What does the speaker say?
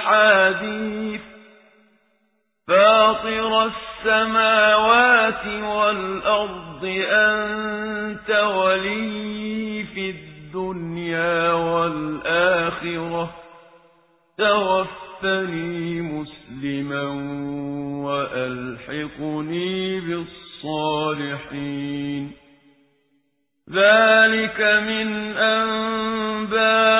الْأَحَادِيثِ فَاطِرَ السَّمَاوَاتِ وَالْأَرْضِ أَنتَ وَلِيِّي فِي الدُّنْيَا وَالْآخِرَةِ. تَوَفَّنِي مُسْلِمًا وَأَلْحِقْنِي بِالصَّالِحِينَ. ذَلِكَ مِنْ أَنبَاءِ